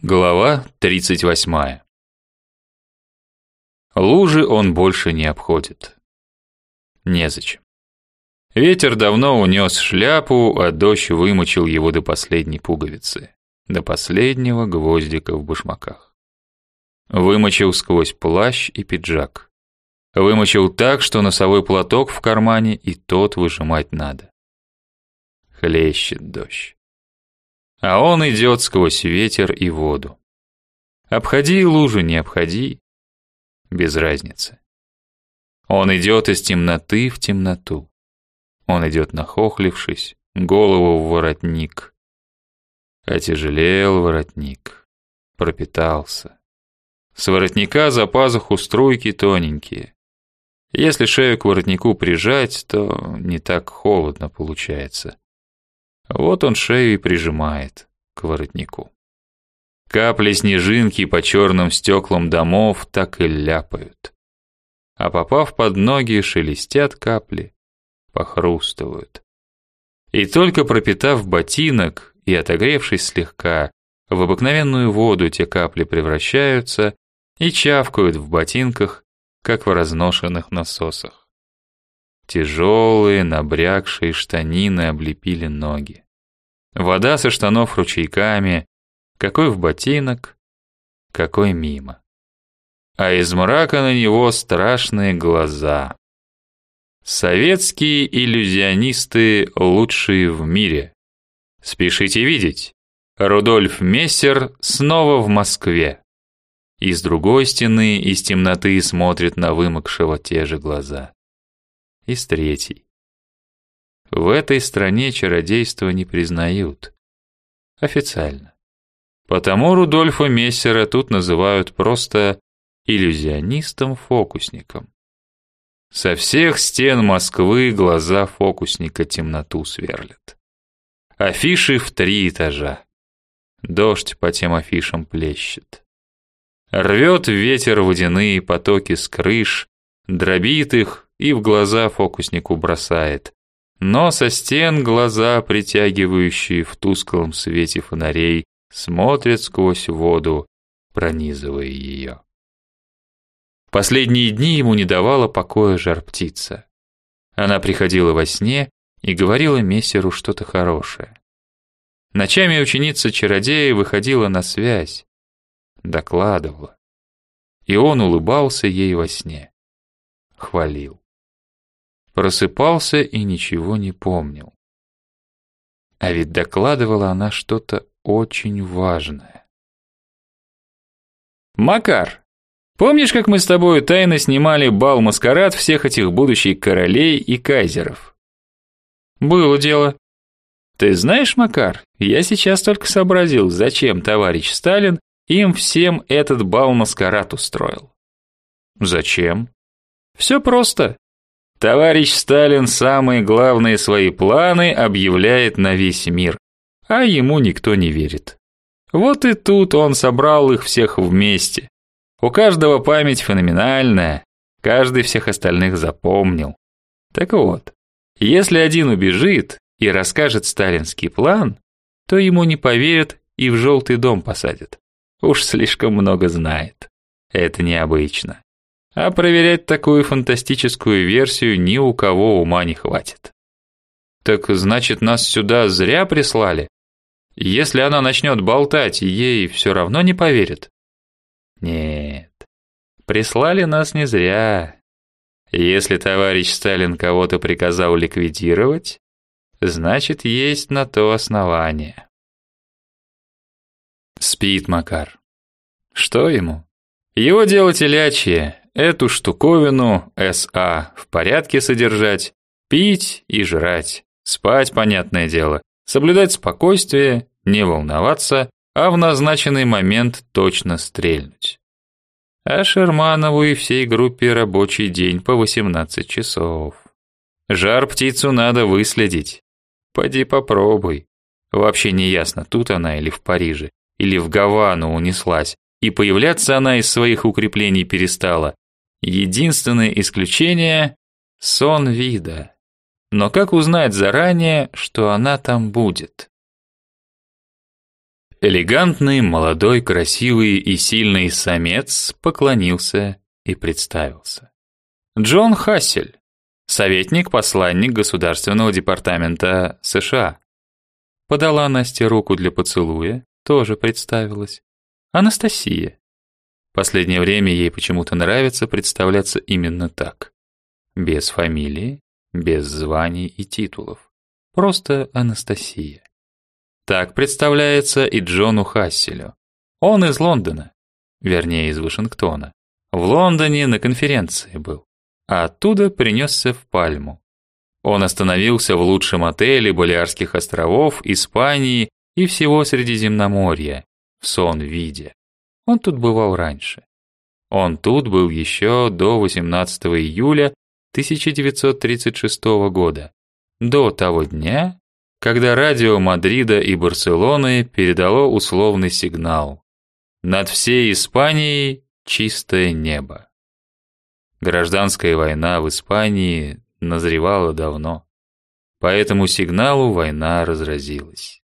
Глава 38. Лужи он больше не обходит. Незачем. Ветер давно унес шляпу, а дождь вымочил его до последней пуговицы, до последнего гвоздика в башмаках. Вымочил сквозь плащ и пиджак. Вымочил так, что носовой платок в кармане и тот выжимать надо. Хлещет дождь. А он идет сквозь ветер и воду. Обходи лужи, не обходи, без разницы. Он идет из темноты в темноту. Он идет нахохлившись, голову в воротник. Отяжелел воротник, пропитался. С воротника за пазуху струйки тоненькие. Если шею к воротнику прижать, то не так холодно получается. Вот он шею и прижимает к воротнику. Капли снежинки по черным стеклам домов так и ляпают. А попав под ноги, шелестят капли, похрустывают. И только пропитав ботинок и отогревшись слегка, в обыкновенную воду те капли превращаются и чавкают в ботинках, как в разношенных насосах. Тяжелые, набрякшие штанины облепили ноги. Вода со штанов ручейками, какой в ботинок, какой мимо. А из мрака на него страшные глаза. Советские иллюзионисты лучшие в мире. Спешите видеть. Рудольф Мессер снова в Москве. Из другой стены, из темноты смотрит на вымокшего те же глаза и с третьей. В этой стране чародейство не признают. Официально. Потому Рудольфа Мессера тут называют просто иллюзионистом-фокусником. Со всех стен Москвы глаза фокусника темноту сверлят. Афиши в три этажа. Дождь по тем афишам плещет. Рвет ветер водяные потоки с крыш, дробит их, и в глаза фокуснику бросает. Но со стен глаза, притягивающие в тусклом свете фонарей, смотрят сквозь воду, пронизывая ее. Последние дни ему не давала покоя жар-птица. Она приходила во сне и говорила мессеру что-то хорошее. Ночами ученица-чародея выходила на связь, докладывала. И он улыбался ей во сне, хвалил. Просыпался и ничего не помнил. А ведь докладывала она что-то очень важное. «Макар, помнишь, как мы с тобой тайно снимали бал-маскарад всех этих будущих королей и кайзеров?» «Было дело», ты знаешь, Макар, я сейчас только сообразил, зачем товарищ Сталин им всем этот бал-маскарад устроил. Зачем? Все просто. Товарищ Сталин самые главные свои планы объявляет на весь мир, а ему никто не верит. Вот и тут он собрал их всех вместе. У каждого память феноменальная, каждый всех остальных запомнил. Так вот, если один убежит и расскажет сталинский план, то ему не поверят и в желтый дом посадят. Уж слишком много знает. Это необычно а проверять такую фантастическую версию ни у кого ума не хватит. Так значит, нас сюда зря прислали? Если она начнет болтать, ей все равно не поверят? Нет, прислали нас не зря. Если товарищ Сталин кого-то приказал ликвидировать, значит, есть на то основание. Спит Макар. Что ему? Его дело телячье, Эту штуковину СА в порядке содержать, пить и жрать, спать, понятное дело, соблюдать спокойствие, не волноваться, а в назначенный момент точно стрельнуть. А Шерманову и всей группе рабочий день по 18 часов. Жар птицу надо выследить. Поди попробуй. Вообще не ясно, тут она или в Париже, или в Гавану унеслась, и появляться она из своих укреплений перестала, Единственное исключение — сон вида. Но как узнать заранее, что она там будет? элегантный, молодой, красивый и сильный самец поклонился и представился. Джон Хассель, советник-посланник Государственного департамента США. Подала Насте руку для поцелуя, тоже представилась. Анастасия. Последнее время ей почему-то нравится представляться именно так. Без фамилии, без званий и титулов. Просто Анастасия. Так представляется и Джону Хасселю. Он из Лондона, вернее, из Вашингтона. В Лондоне на конференции был, а оттуда принесся в Пальму. Он остановился в лучшем отеле Балиарских островов, Испании и всего Средиземноморья, в сон-виде. Он тут бывал раньше. Он тут был еще до 18 июля 1936 года, до того дня, когда радио Мадрида и Барселоны передало условный сигнал. Над всей Испанией чистое небо. Гражданская война в Испании назревала давно. По этому сигналу война разразилась.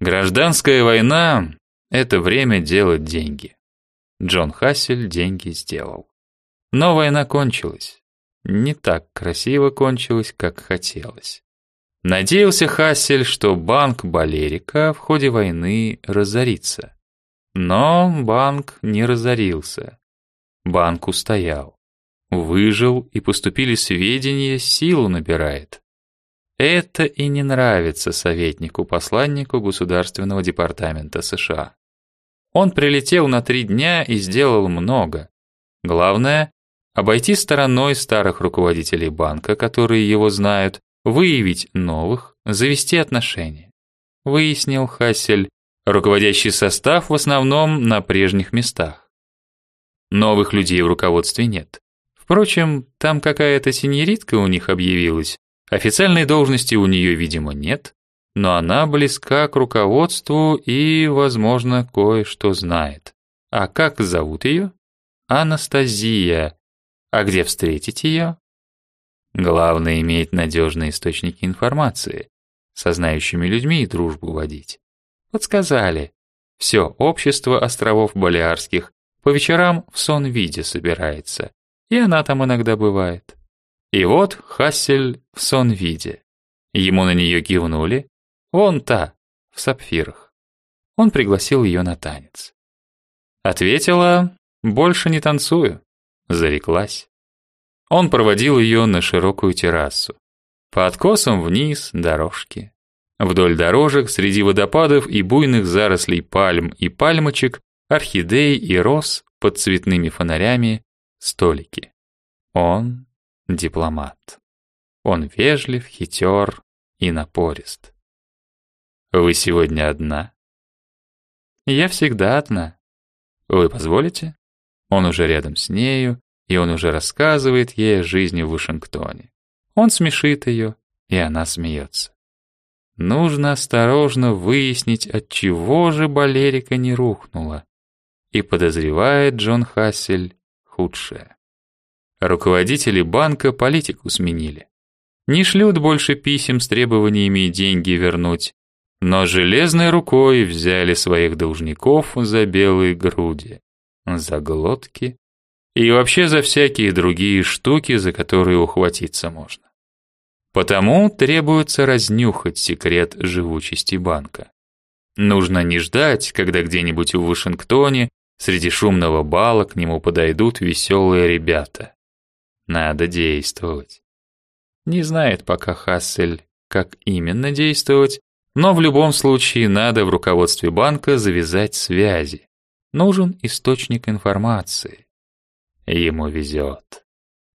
Гражданская война — это время делать деньги. Джон Хассель деньги сделал. Но война кончилась. Не так красиво кончилась, как хотелось. Надеялся Хассель, что банк Балерика в ходе войны разорится. Но банк не разорился. Банк устоял. Выжил и поступили сведения, силу набирает. Это и не нравится советнику-посланнику Государственного департамента США. Он прилетел на три дня и сделал много. Главное — обойти стороной старых руководителей банка, которые его знают, выявить новых, завести отношения. Выяснил Хассель, руководящий состав в основном на прежних местах. Новых людей в руководстве нет. Впрочем, там какая-то синьоритка у них объявилась. Официальной должности у нее, видимо, нет, но она близка к руководству и, возможно, кое-что знает. А как зовут ее? Анастасия. А где встретить ее? Главное иметь надежные источники информации, со знающими людьми и дружбу водить. Подсказали. Все общество островов Балиарских по вечерам в сон-виде собирается, и она там иногда бывает. И вот Хассель в сон-виде. Ему на нее кивнули. Вон та, в сапфирах. Он пригласил ее на танец. Ответила, больше не танцую. Зареклась. Он проводил ее на широкую террасу. По откосам вниз дорожки. Вдоль дорожек, среди водопадов и буйных зарослей пальм и пальмочек, орхидей и роз под цветными фонарями, столики. Он дипломат. Он вежлив, хитер и напорист. «Вы сегодня одна?» «Я всегда одна. Вы позволите?» Он уже рядом с нею, и он уже рассказывает ей о жизни в Вашингтоне. Он смешит ее, и она смеется. Нужно осторожно выяснить, от чего же Балерика не рухнула. И подозревает Джон Хассель худшее. Руководители банка политику сменили. Не шлют больше писем с требованиями деньги вернуть, но железной рукой взяли своих должников за белые груди, за глотки и вообще за всякие другие штуки, за которые ухватиться можно. Потому требуется разнюхать секрет живучести банка. Нужно не ждать, когда где-нибудь в Вашингтоне среди шумного бала к нему подойдут веселые ребята. Надо действовать. Не знает пока Хассель, как именно действовать, но в любом случае надо в руководстве банка завязать связи. Нужен источник информации. Ему везет.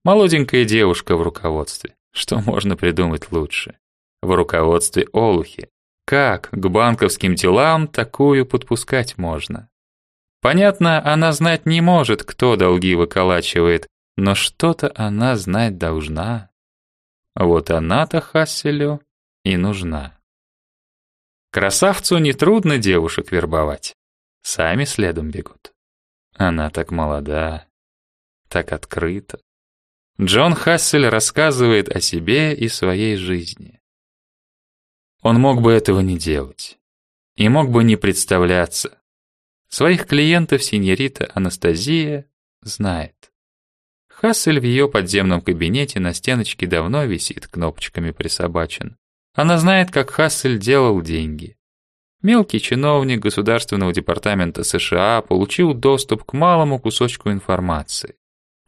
Молоденькая девушка в руководстве. Что можно придумать лучше? В руководстве Олухи. Как к банковским делам такую подпускать можно? Понятно, она знать не может, кто долги выколачивает, но что-то она знать должна. Вот она-то Хасселю и нужна. Красавцу нетрудно девушек вербовать. Сами следом бегут. Она так молода, так открыто. Джон Хассель рассказывает о себе и своей жизни. Он мог бы этого не делать. и мог бы не представляться. Своих клиентов синьорита Анастасия знает. Хассель в ее подземном кабинете на стеночке давно висит, кнопочками присобачен. Она знает, как Хассель делал деньги. Мелкий чиновник Государственного департамента США получил доступ к малому кусочку информации.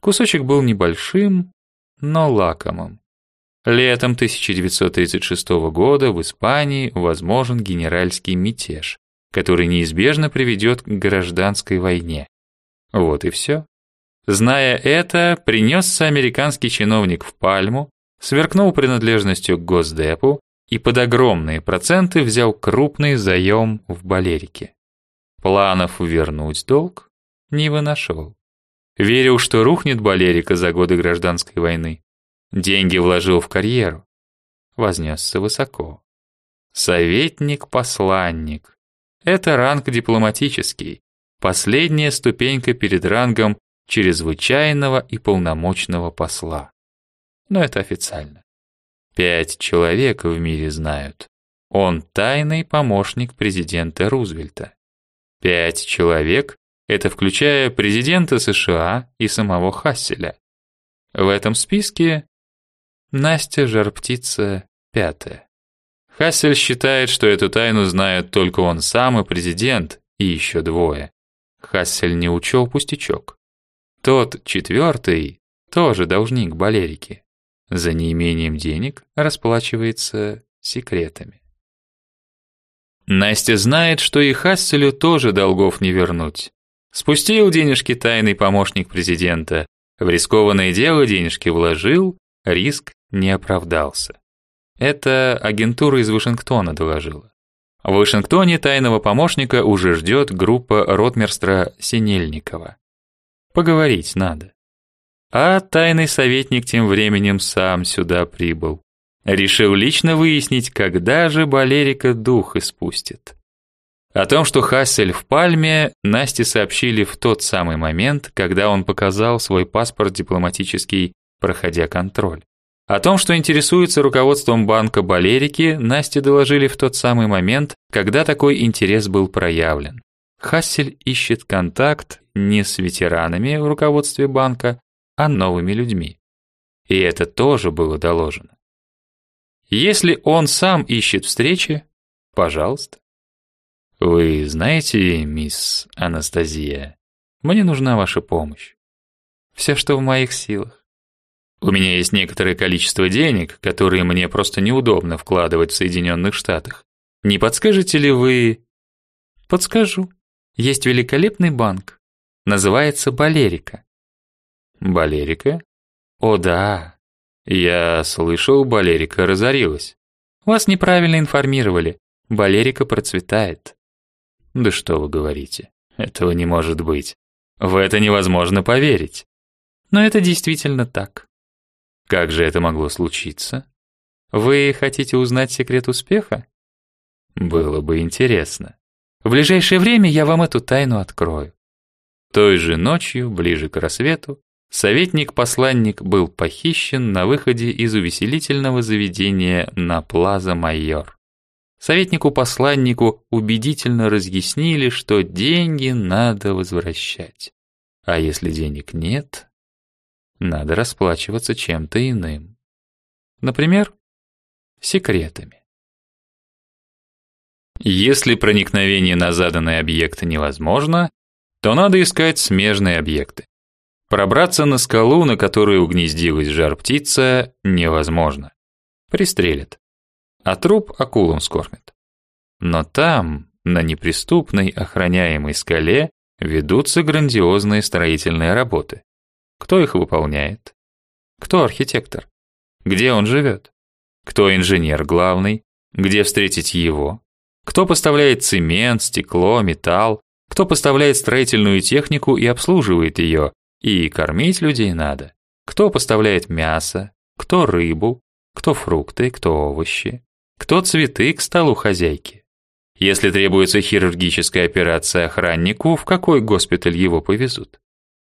Кусочек был небольшим, но лакомым. Летом 1936 года в Испании возможен генеральский мятеж, который неизбежно приведет к гражданской войне. Вот и все. Зная это, принесся американский чиновник в Пальму, сверкнул принадлежностью к Госдепу и под огромные проценты взял крупный заем в Балерике. Планов вернуть долг не выношел. Верил, что рухнет Балерика за годы гражданской войны. Деньги вложил в карьеру. Вознесся высоко. Советник-посланник. Это ранг дипломатический. Последняя ступенька перед рангом чрезвычайного и полномочного посла. Но это официально. Пять человек в мире знают. Он тайный помощник президента Рузвельта. Пять человек – это включая президента США и самого Хасселя. В этом списке Настя Жарптица пятая. Хассель считает, что эту тайну знают только он сам и президент, и еще двое. Хассель не учел пустячок. Тот четвертый тоже должник Балерике. За неимением денег расплачивается секретами. Настя знает, что и Хасселю тоже долгов не вернуть. Спустил денежки тайный помощник президента, в рискованное дело денежки вложил, риск не оправдался. Это агентура из Вашингтона доложила. В Вашингтоне тайного помощника уже ждет группа ротмерстра Синельникова. Поговорить надо. А тайный советник тем временем сам сюда прибыл. Решил лично выяснить, когда же Балерика дух испустит. О том, что Хассель в Пальме, Насте сообщили в тот самый момент, когда он показал свой паспорт дипломатический, проходя контроль. О том, что интересуется руководством банка Балерики, Насте доложили в тот самый момент, когда такой интерес был проявлен. Хассель ищет контакт не с ветеранами в руководстве банка, а новыми людьми. И это тоже было доложено. Если он сам ищет встречи, пожалуйста. Вы знаете, мисс Анастасия, мне нужна ваша помощь. Все, что в моих силах. У меня есть некоторое количество денег, которые мне просто неудобно вкладывать в Соединенных Штатах. Не подскажете ли вы? Подскажу. Есть великолепный банк. Называется Балерика. Балерика? О да. Я слышал, Балерика разорилась. Вас неправильно информировали. Балерика процветает. Да что вы говорите? Этого не может быть. В это невозможно поверить. Но это действительно так. Как же это могло случиться? Вы хотите узнать секрет успеха? Было бы интересно. В ближайшее время я вам эту тайну открою. Той же ночью, ближе к рассвету, Советник-посланник был похищен на выходе из увеселительного заведения на Плаза Майор. Советнику-посланнику убедительно разъяснили, что деньги надо возвращать. А если денег нет, надо расплачиваться чем-то иным. Например, секретами. Если проникновение на заданный объект невозможно, то надо искать смежные объекты. Пробраться на скалу, на которой угнездилась жар-птица, невозможно. Пристрелят. А труп акулам скормят. Но там, на неприступной охраняемой скале, ведутся грандиозные строительные работы. Кто их выполняет? Кто архитектор? Где он живет? Кто инженер главный? Где встретить его? Кто поставляет цемент, стекло, металл? Кто поставляет строительную технику и обслуживает ее, и кормить людей надо. Кто поставляет мясо, кто рыбу, кто фрукты, кто овощи, кто цветы к столу хозяйки. Если требуется хирургическая операция охраннику, в какой госпиталь его повезут?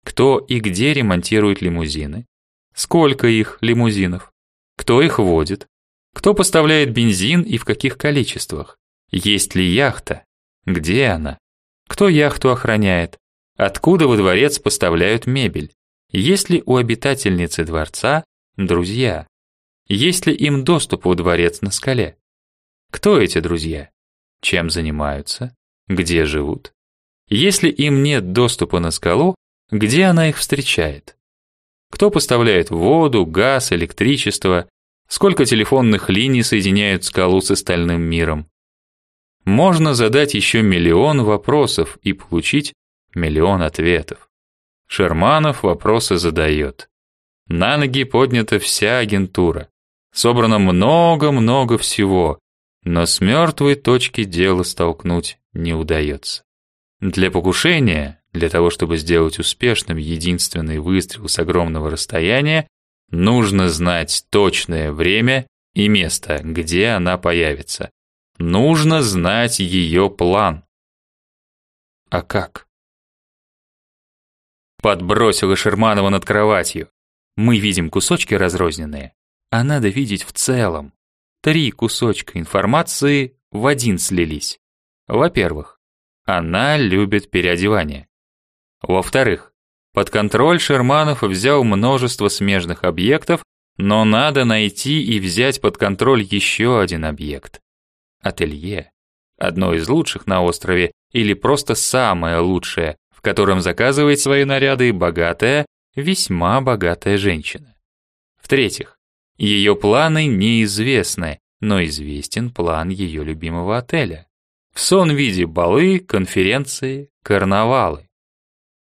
Кто и где ремонтирует лимузины? Сколько их лимузинов? Кто их водит? Кто поставляет бензин и в каких количествах? Есть ли яхта? Где она? Кто яхту охраняет? Откуда во дворец поставляют мебель? Есть ли у обитательницы дворца друзья? Есть ли им доступ во дворец на скале? Кто эти друзья? Чем занимаются? Где живут? Если им нет доступа на скалу, где она их встречает? Кто поставляет воду, газ, электричество? Сколько телефонных линий соединяют скалу с остальным миром? Можно задать еще миллион вопросов и получить миллион ответов. Шерманов вопросы задает. На ноги поднята вся агентура. Собрано много-много всего, но с мертвой точки дело столкнуть не удается. Для покушения, для того, чтобы сделать успешным единственный выстрел с огромного расстояния, нужно знать точное время и место, где она появится. Нужно знать ее план. А как? Подбросила Шерманова над кроватью. Мы видим кусочки разрозненные, а надо видеть в целом. Три кусочка информации в один слились. Во-первых, она любит переодевание. Во-вторых, под контроль Шерманов взял множество смежных объектов, но надо найти и взять под контроль еще один объект ателье. Одно из лучших на острове или просто самое лучшее, в котором заказывает свои наряды богатая, весьма богатая женщина. В-третьих, ее планы неизвестны, но известен план ее любимого отеля. В сон виде балы, конференции, карнавалы.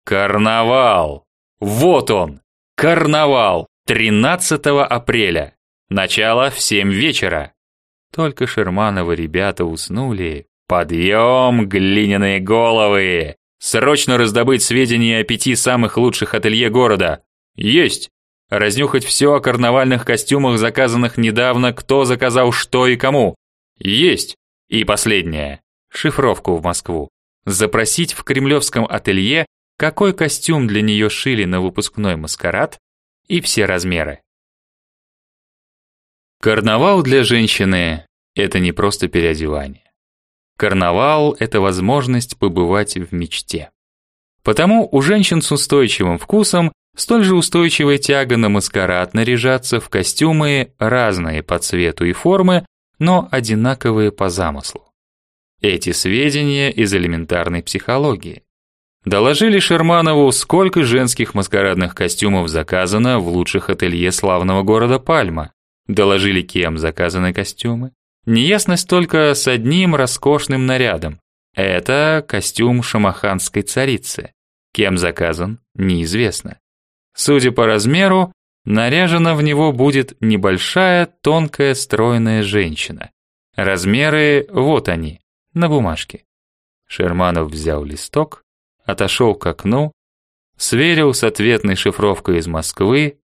Карнавал! Вот он! Карнавал! 13 апреля. Начало в 7 вечера. Только Шермановы ребята уснули. Подъем, глиняные головы! Срочно раздобыть сведения о пяти самых лучших ателье города. Есть! Разнюхать все о карнавальных костюмах, заказанных недавно, кто заказал что и кому. Есть! И последнее. Шифровку в Москву. Запросить в кремлевском ателье, какой костюм для нее шили на выпускной маскарад и все размеры. Карнавал для женщины – это не просто переодевание. Карнавал – это возможность побывать в мечте. Потому у женщин с устойчивым вкусом столь же устойчивая тяга на маскарад наряжаться в костюмы разные по цвету и формы, но одинаковые по замыслу. Эти сведения из элементарной психологии. Доложили Шерманову, сколько женских маскарадных костюмов заказано в лучших ателье славного города Пальма, Доложили, кем заказаны костюмы. Неясность только с одним роскошным нарядом. Это костюм шамаханской царицы. Кем заказан, неизвестно. Судя по размеру, наряжена в него будет небольшая, тонкая, стройная женщина. Размеры вот они, на бумажке. Шерманов взял листок, отошел к окну, сверил с ответной шифровкой из Москвы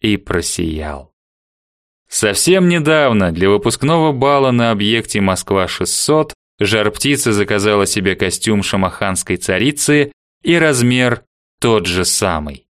и просиял. Совсем недавно для выпускного бала на объекте Москва-600 жар-птица заказала себе костюм шамаханской царицы и размер тот же самый.